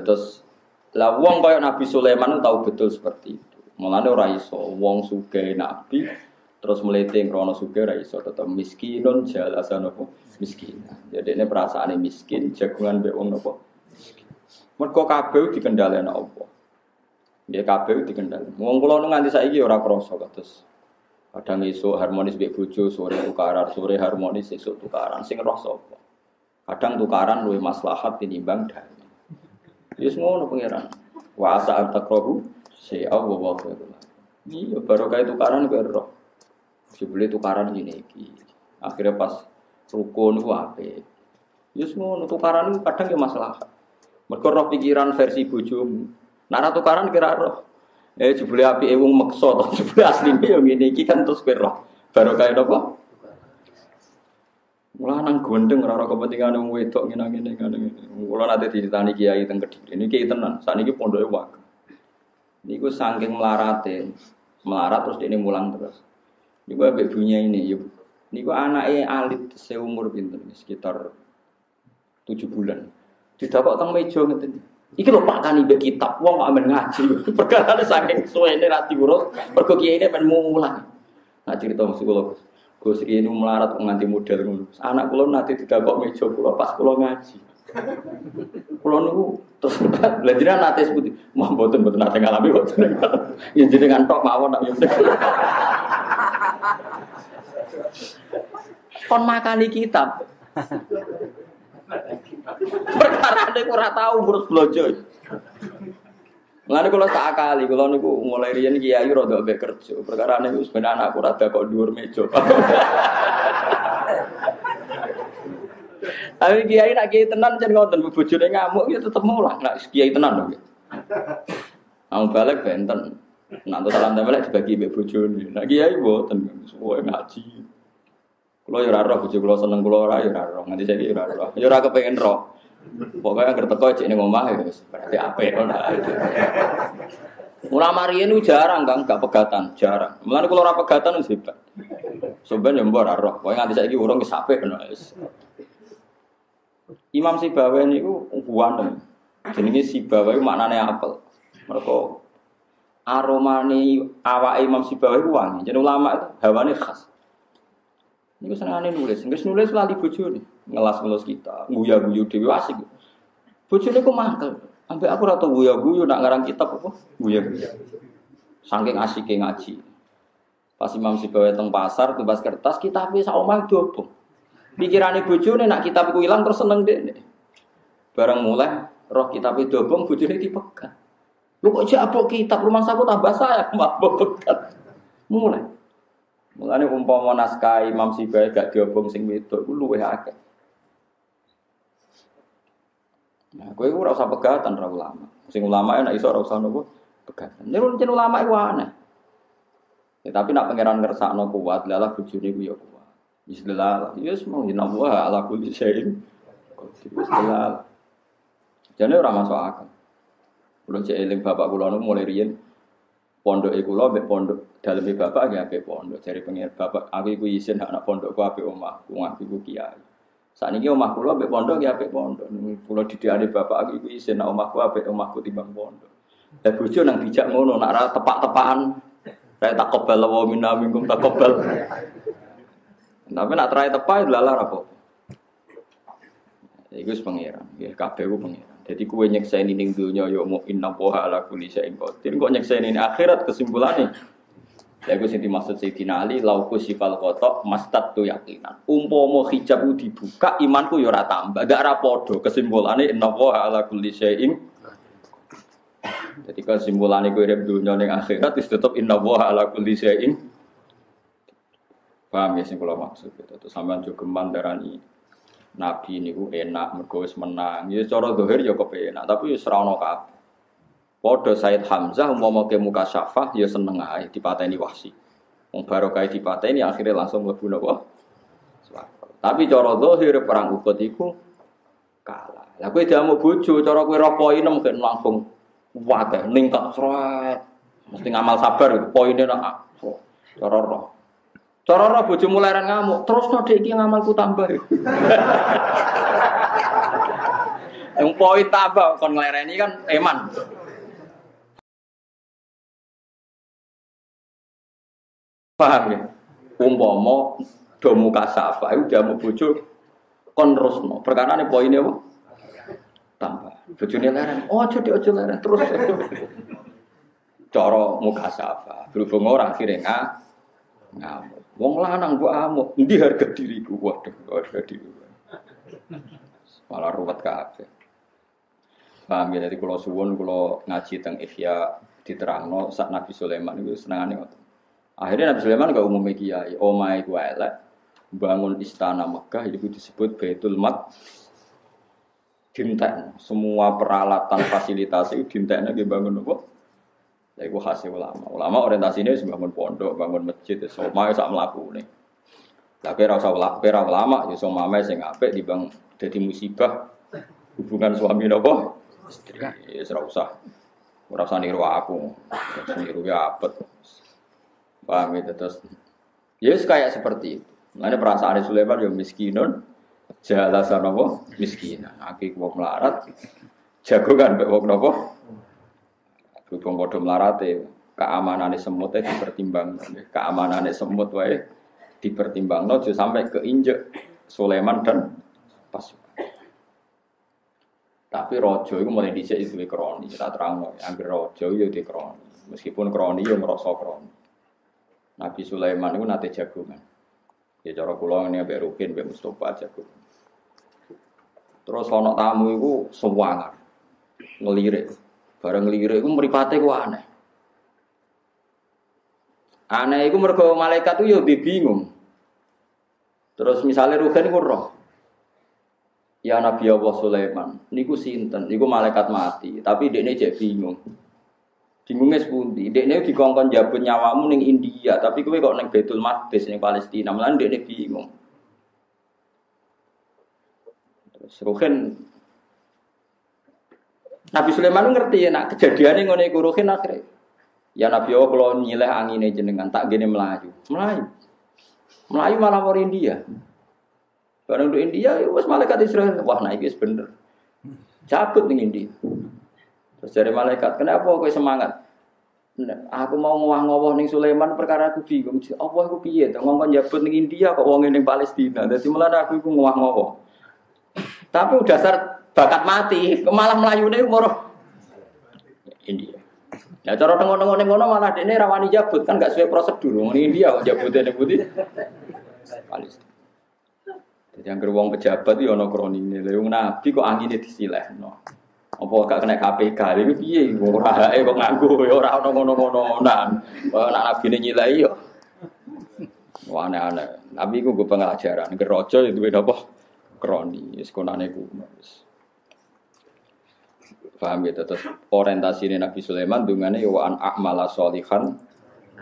terus lah wong kaya Nabi Sulaiman tahu betul seperti itu. Mulane ora iso wong sugih nabi terus melete krono sugih ora iso tetep miskinun jalasan apa miskin. Jadi ini perasaan miskin jagungan mbek wong miskin. Mergo kabeh dikendhaleni apa? Ya kabeh dikendhaleni. Wong kula nganti saiki ora krasa terus Kadang esuk harmonis mbek bojo, sore tukaran, sore harmonis esuk tukaran. Sing roh? Kadang tukaran luwih maslahat tinimbang damai. Yes ngono pangeran. Wa asa antakrohu si Allah wa khairul. Iya baru kayak tukaran gue roh. Sebeli tukaran gini iki. Akhirnya pas rukun itu apa? Yes ngono tukaran itu kadang ya masalah. Mereka roh pikiran versi bojomu. Nara tukaran kira roh. Eh jebule api ewung mekso to jebule asline yo ngene iki kan terus kowe roh. Baru kayak apa? Mula nang gondeng ora kepentingan wong wedok ngene ngene. Kula nate diceritani kiai teng Kediri. Ini kiai tenan. Saniki pondoke wak. Niku saking melarate, melarat terus ini mulang terus. Niku ambek bunyi ini yuk. Niku anaknya alit seumur pinten sekitar tujuh bulan. Didapat teng meja ngeten. Iki lho Pak Tani mbek kitab wong kok ngaji. Perkara saking suwene ra diurus, mergo kiai ini men mulang. Nah cerita mesti kula Gus ini melarat nganti model ngono. Anak kula nanti tidak kok meja kula pas kula ngaji. Kula niku terus lha jenengan nate sebut, "Mah mboten mboten nate ngalami kok jenengan." Ya jenengan tok mawon nak yo. Kon makani kitab. Perkara nek ora tau urus blojo. Mulane kula tak akali, kula niku mulai riyen kiai rada mbek kerja. Perkara niku sebenarnya anakku rada kok dhuwur meja. Tapi kiai nak kiai tenan jan ngoten bojone ngamuk ya tetep mulang nak kiai tenan dong. Ang balik benten. Nak totalan balik dibagi mbek bojone. Nak kiai mboten suwe ngaji. Kula ya ora roh bojo kula seneng kula ora ya ora roh. Nganti saiki ya ora roh. Ya ora kepengin roh. Pokoknya agar teko cek ning omah ya berarti apik ngono. Ulama riyen jarang kan gak pegatan, jarang. Mulane kula ora pegatan wis hebat. Sampeyan yo mbok ora roh. Pokoke nganti saiki urung wis apik ngono wis. Imam Sibawa niku buan. Jenenge Sibawa iku maknane apel. Mereka aromane awake Imam Sibawa iku wangi. Jeneng ulama itu hawane khas. Niku senengane nulis, nggak nulis lali bojone, ngelas-ngelas kita, guya-guyu dhewe asik. Bojone kok mangkel. Sampai aku ora tau guya-guyu nak ngarang kitab apa? Guya-guyu. Saking asike ngaji. Pas Imam Sibawa teng pasar tumbas kertas kitab wis sak omah dobong. Pikirane bojone nak kitab iku ilang terus seneng deh. Barang mulai roh kitab itu dobong bojone dipegang. Lu kok jabok kitab rumah saku tambah saya mabok pegat. Mulai. Mulane umpama naskah Imam Sibai gak diobong sing wedok iku luwih akeh. Nah, kowe ora usah pegatan ra ulama. Sing ulama nek iso ora usah nopo pegatan. Nyerun jen ulama iku aneh. Ya, tapi nak pangeran ngersakno kuat, lalah bojone ku ya kuat. Bismillah. Ya semua inna wa ala kulli syai'in. Bismillah. Jane ora masuk akal. Kulo cek eling bapak kula mulai riyen pondok kula mbek pondok daleme bapak nggih apik pondok jare pengen bapak aku iku isin anak pondokku omah ku ngaku iku kiai Saat ini omah kula mbek pondok ya apik pondok. Kula didikane bapak aku iku isin omahku apik omahku timbang pondok. Lah bojo nang dijak ngono nak ra tepak-tepakan. Kayak tak kobel wa minna tak kobel. Tapi nak terai tepak lalar apa? Iku pangeran, nggih kabeh ku pangeran. Jadi kue nyeksain ini dunia yo mau inna poha ala kuli syai'in. Kok nyeksain ini akhirat kesimpulannya. Ya gue sing dimaksud Sayyidina Ali lauku sifal kotok mastat tu yakinan. Umpomo hijab dibuka imanku yo ora tambah. Gak ora padha kesimpulannya inna poha ala kuli syai'in jadi kesimpulannya gue hidup dunia yang akhirat itu tetap inna poha ala kuli syai'in Paham ya sing kula maksud gitu. Terus sampean juga mandarani Nabi niku enak mergo wis menang. Ya cara zahir ya kepenak, tapi ora ono kabeh. Padha Said Hamzah umpama ke muka syafah ya seneng ae dipateni wahsi. Wong barokah dipateni akhirnya langsung mlebu napa? Tapi cara zahir perang Uhud iku kalah. Lah kowe diamuk bojo, cara kowe ro poin mungkin langsung wae ningkat sret. Mesti ngamal sabar poinnya nak cara roh. Cara roh bojo mulairan ngamuk, terus no dek iki ngamalku tambah. Yang poin tambah kon nglereni kan eman. Paham ya? Umpama do muka safa itu dia mau bojo kon terusno. Perkara ini poinnya apa? Tambah. Bojone leren. Oh, aja aja leren terus. Cara muka safa. Berhubung orang akhirnya nggak ngamuk. Wong lanang gua amuk. Endi harga diriku? Waduh, harga diri. Malah ruwet kabeh. Paham ya, jadi kalau suwun, kalau ngaji tentang Ihya diterangno saat Nabi Sulaiman itu senangane ngoten. Akhirnya Nabi Sulaiman gak umum kiai, omai gua elek, bangun istana Mekah itu disebut Baitul Mat dintek semua peralatan fasilitas itu dinteknya dia bangun apa? Ya itu hasil ulama. Ulama orientasinya bangun pondok, bangun masjid, itu sak melaku nih. Tapi rasa ulama, tapi ulama, ya mama sing apik bang jadi musibah hubungan suami nopo istri. Ya usah, ora usah niru aku, niru ya apet. Paham itu terus. Ya kayak seperti itu. Mana perasaan Sulaiman yang miskinun, jalasan apa? Miskinan. Aki wong melarat, jago kan mbek wong napa? Berhubung padha melarate, keamanane semut dipertimbang. Keamanane semut wae dipertimbangno aja sampai keinjek Sulaiman dan pasukan. Tapi rojo itu mulai dicek itu kroni, kita terang Ambil rojo itu di kroni, meskipun kroni ya merasa kroni. Nabi Sulaiman itu nate jagungan. Ya cara kula ini ambek Rukin, ambek Mustofa jagungan. Terus ono tamu itu sewangar, ngelirik. Bareng ngelirik itu meripate ku aneh. Aneh itu mergo malaikat itu ya bingung. Terus misalnya Rukin itu roh. Ya Nabi Allah Sulaiman, niku sinten, niku malaikat mati, tapi dia ini bingung. Bingungnya sepundi, dia ini dikongkon jabut nyawamu neng India, tapi kowe kok neng Betul Maqdis neng Palestina, malah ini bingung. Terus Ruhin Nabi Sulaiman ngerti ya, nak kejadian ini ngono Ruhin akhirnya. Ya Nabi Allah kalau nyileh anginnya jenengan tak gini melayu, melayu, melayu malah mau India. Barang di India, ya malaikat Israel, wah naik bener. Cabut nih India. Terus dari malaikat, kenapa kau semangat? Aku mau ngowah-ngowah ning Sulaiman perkara aku bingung. Allah aku piye to ngomong jabut ning India kok wong ning Palestina. Dadi mulane aku iku ngowah-ngowah. Tapi udah dasar bakat mati, malah melayune umur India. Ya cara tengok-tengok ning ngono malah dene rawani jabut kan gak sesuai prosedur. Ning India kok ning putih Palestina. Jadi yang wong pejabat itu ono kronine. Lha nabi kok angine disilehno. Apa gak kena KPK iki piye ora ae kok nganggo ya ora ono ngono-ngononan. Wah nak nabi nyilai yo. Wah aneh-aneh. Nabi ku gue pengajaran, gerojo itu beda apa? Kroni, sekonane ku. Paham gitu terus orientasi ini Nabi Sulaiman dungane yo an akmala solihan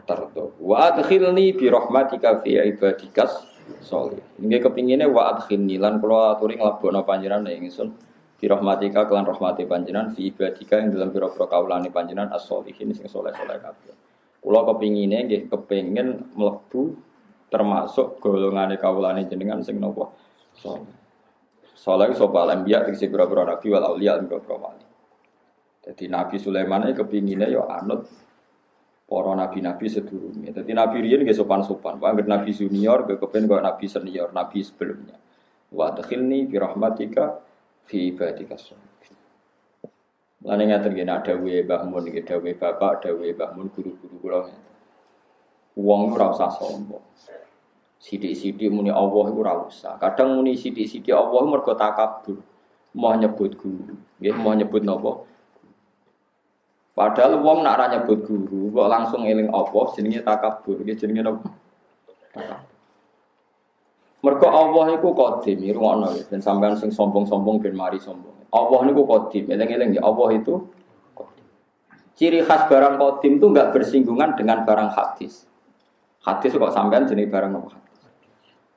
tertu. Wa adkhilni bi rahmatika fi ibadikas solih. Ini kepinginnya wa adkhilni lan kula aturi nglebono panjenengan ing ingsun fi rahmatika kelan rahmati panjenengan fi ibadika yang dalam pira-pira kaulane panjenengan as-solihin sing soleh-soleh kabeh. Kula kepingine nggih kepengin mlebu termasuk golongane kaulane jenengan sing napa soleh. Soleh sapa anbiya tegese pira-pira nabi wal auliya pira-pira wali. Jadi Nabi Sulaiman ini kepinginnya ya anut para nabi-nabi sedurungnya. Jadi Nabi Rian gak sopan-sopan. Pak Nabi junior, kepen kok Nabi senior, Nabi sebelumnya. Wa dakhilni bi rahmatika fi ibadika sholihin. Lan ngaten nggih ada dawe Mbah Mun nggih bapak, dawe Mbah Mun guru-guru kula. Wong ora usah sombong. Sidik-sidik muni Allah iku ora usah. Kadang muni sidik-sidik Allah mergo takabur. Mau nyebut guru, nggih mau nyebut napa? Padahal wong nak ra nyebut guru kok langsung eling apa jenenge takabur, nggih jenenge napa? Takabur. Mergo Allah iku qadim, ngono ya, ben sampean sing sombong-sombong ben mari sombong. Allah niku qadim, eling-eling ya Allah itu qadim. Ciri khas barang qadim itu enggak bersinggungan dengan barang hadis. Hadis kok sampean jenis barang apa.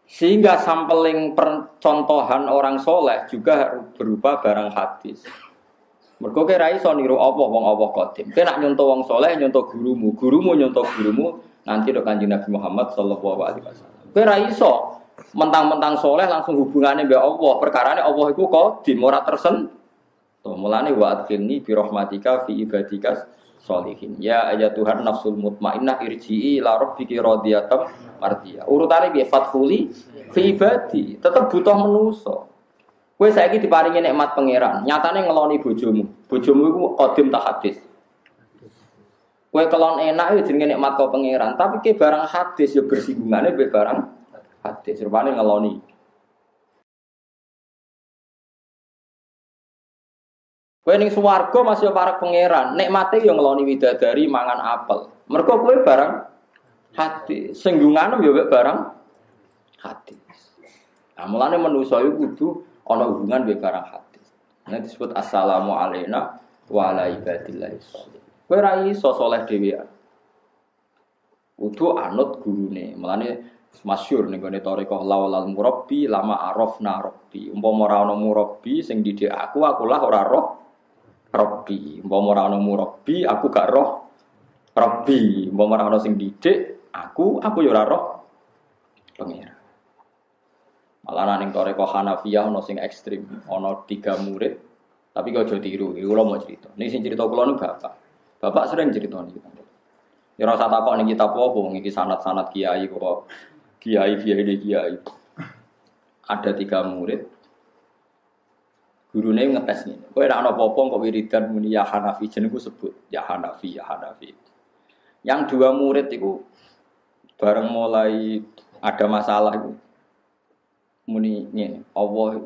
Sehingga sampling percontohan orang soleh juga berupa barang hadis. Mergo kira iso niru Allah wong Allah. Kena nyontoh wong soleh nyontoh gurumu, gurumu nyontoh gurumu nanti do Kanjeng Nabi Muhammad sallallahu alaihi wasallam. Kira mentang-mentang soleh langsung hubungannya mbak Allah. Ini Allah itu kok dimora tersen Tuh, mulane wa adkhilni bi rahmatika fi ibadika sholihin. Ya ayat Tuhan nafsul mutmainnah irji'i ila rabbiki radiyatan mardiyah. Urutane piye fathuli fi ibadi, tetep butuh menuso. Kowe saiki diparingi nikmat pangeran, nyatane ngeloni bojomu. Bojomu iku qadim tak hadis. Kowe kelon enak ya jenenge nikmat kau pangeran, tapi ke barang hadis ya bersinggungannya be barang hadis. Rupane ngeloni. Kowe ning swarga masih para pangeran, nikmate yo ngeloni widadari mangan apel. Mergo kowe barang hati, senggungan yo barang hati. Nah, mulane manusa iku kudu ana hubungan be barang hati. Nah disebut assalamu alaina wa ala ibadillahi sholihin. Kowe ra dhewean. Kudu anut gurune. Mulane masyhur ning gone tarekah laulal murabbi lama arafna rabbi. Umpama ora ana murabbi sing didik aku, aku lah ora roh Robbi, mau ora ana murabbi, aku gak roh Robbi, mau ora ana sing didik, aku aku yo ora roh pengira. Malah ning toreko Hanafiyah ana sing ekstrim, ana tiga murid, tapi kau jadi tiru, iki kula mau cerita. Ini sing cerita kula nu bapak. Bapak sering cerita nih. Ya rasa takok ning kitab apa, iki sanat-sanat kiai kok kiai kiai kiai. Ada tiga murid, Gurune ngetes nih. Kowe nek ana apa-apa kok wiridan muni ya Hanafi jenengku sebut ya Hanafi ya Hanafi. Yang dua murid itu bareng mulai ada masalah itu muni ngene, Allah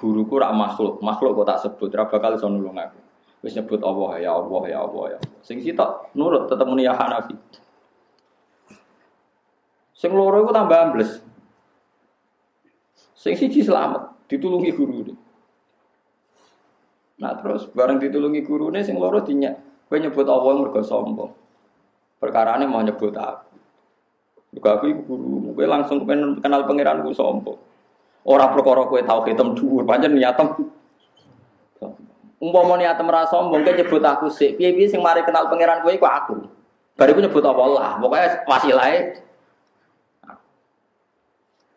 guruku rak makhluk, makhluk kok tak sebut, ora bakal iso nulung aku. Wis nyebut Allah ya Allah ya Allah ya. Sing sitok nurut tetep muni ya Hanafi. Sing loro iku tambah ambles. Sing siji selamat, ditulungi guru. Nah terus bareng ditulungi gurune sing loro dinyak. Kowe nyebut Allah mergo sombong. Perkarane mau nyebut aku. Mergo aku iku guru, kowe langsung kepen kenal pangeranku sombong. Ora perkara kowe tau ketem dhuwur, pancen niatem. Umpama niatem ra sombong, kowe nyebut aku sik. Piye-piye sing mari kenal pangeran kowe iku aku. Bariku nyebut Allah, pokoknya wasilahe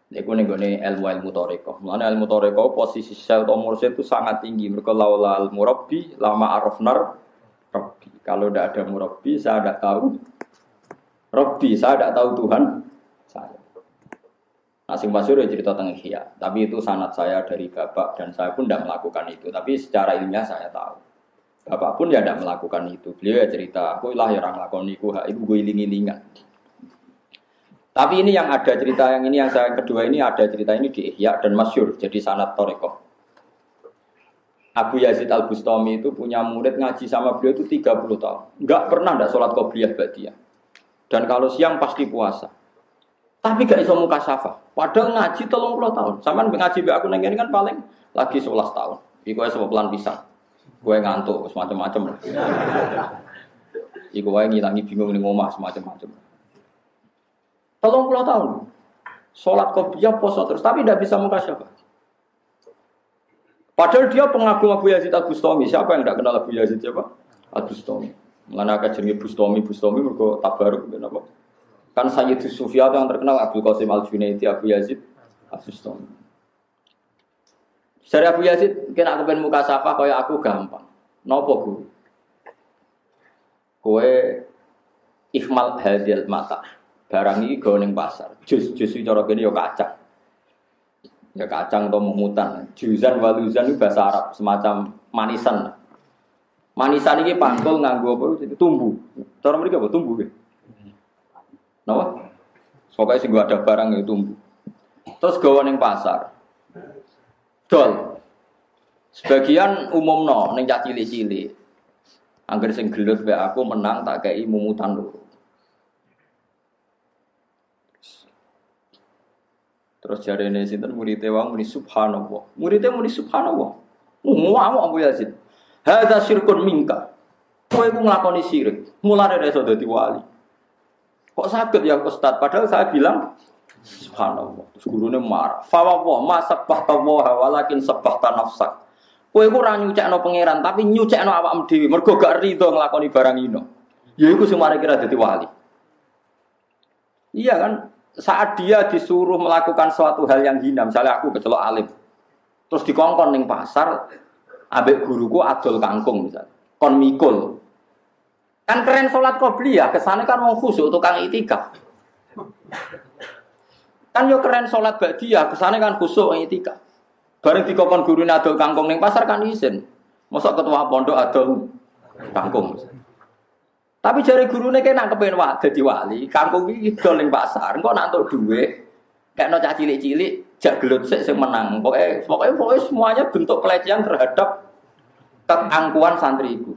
Iku nih gue ilmu ilmu toriko. Mana ilmu toriko posisi sel atau mursyid itu sangat tinggi. Mereka laula al murabbi lama arafnar rabbi. Kalau tidak ada murabbi, saya tidak tahu. Rabbi, saya tidak tahu Tuhan saya. Nasing Masyur ya cerita tentang Ihya. Tapi itu sanat saya dari bapak dan saya pun tidak melakukan itu. Tapi secara ilmiah saya tahu. Bapak pun ya tidak melakukan itu. Beliau ya cerita, aku lah yang melakukan itu, itu gue iling-ilingan. Tapi ini yang ada cerita yang ini yang saya kedua ini ada cerita ini di Ihya dan Masyur jadi sanat Toreko. Abu Yazid Al Bustami itu punya murid ngaji sama beliau itu 30 tahun. Enggak pernah enggak sholat qobliyah dia. Dan kalau siang pasti puasa. Tapi gak iso muka syafa. Padahal ngaji tolong puluh tahun. Sama ngaji be aku nengen kan paling lagi 11 tahun. Iku sebab pelan pisang. Gue ngantuk semacam-macam. Iku wae ngilangi bingung ning omah semacam-macam. Tolong puluh tahun. Sholat kopiah, poso terus. Tapi tidak bisa muka siapa. Padahal dia pengagum Abu Yazid Al Bustami. Siapa yang tidak kenal Abu Yazid siapa? Al Bustami. Mana jadi Bustami, Bustami mereka tabaruk kenapa? Kan Sayyid Sufyan yang terkenal Abu Qasim Al Junaidi, Abu Yazid Al Bustami. Dari Abu Yazid, kena aku pengen muka siapa kaya aku gampang. Nopo guru? Kue ikhmal hadil mata. Barang ini gawe ning pasar. Jus jus cara kene ya kacang. Ya kacang atau mumutan. Juzan waluzan itu bahasa Arab, semacam manisan. Manisan ini pangkul nganggo apa? Tumbuh. Cara mereka apa? Tumbuh ya. Napa? Pokoknya sih ada barang itu tumbuh. Terus gawe ning pasar. Dol. Sebagian umum no, neng cah cilik-cilik. Angger sing gelut be aku menang tak kei mumutan lho. Terus jari ini sinten murid wong muni subhanallah. Muridnya muni subhanallah. Ngomong Abu Yazid. Hadza syirkun minka. Kowe iku nglakoni syirik. Mulane ora iso dadi wali. Kok sakit ya Ustaz? Padahal saya bilang subhanallah. Terus gurune marah. Fa wa ma sabbahta wa walakin sabbahta nafsak. Kowe iku ora nyucekno pangeran tapi nyucekno awakmu dhewe mergo gak rido nglakoni barang ino. Ya iku sing kira dadi wali. Iya kan? Saat dia disuruh melakukan suatu hal yang hina, misalnya aku kecelok alim, terus dikongkon neng pasar, Ambek guruku adol kangkung misal. Kon mikul. Kan keren sholat qobliyah, ke sana kan mau khusuk tukang itikaf. Kan yo keren sholat ba'diyah, ke sana kan khusuk itikaf. Bareng dikokon guru adol kangkung ning pasar kan izin. Mosok ketua pondok adol kangkung. Tapi jari gurune kena kepen wak dadi wali, kangkung iki idol ning pasar, engko nak entuk dhuwit, kayak no cilik-cilik, jak gelut sing menang. Pokoknya, pokoknya, pokoknya semuanya bentuk pelecehan terhadap keangkuhan santri itu.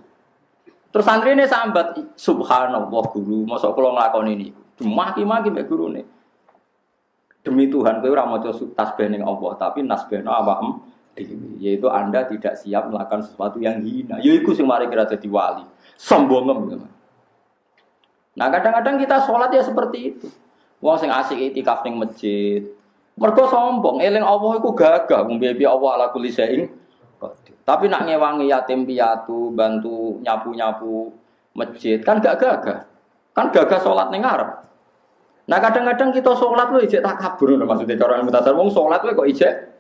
Terus santri ini sambat, subhanallah guru, masa kalau ngelakon ini. Maki-maki mbak guru ini. Demi Tuhan, kowe ora maca tasbih ning Allah, tapi nasbihno awakmu dewi. Yaitu Anda tidak siap melakukan sesuatu yang hina. Ya sing mari kira dadi wali. Sombongem gitu. Nah, kadang-kadang kita sholat ya seperti itu. Wong sing asik itikaf ning masjid. Mergo sombong, eling Allah iku gagah, mung Allah ala kulli syai'in tapi nak ngewangi yatim piatu, bantu nyapu-nyapu masjid, kan gak gagah. Kan gagah sholat ning Arab. Nah kadang-kadang kita sholat lu ijek tak kabur, maksudnya cara ilmu tasar, wong sholat kok ijek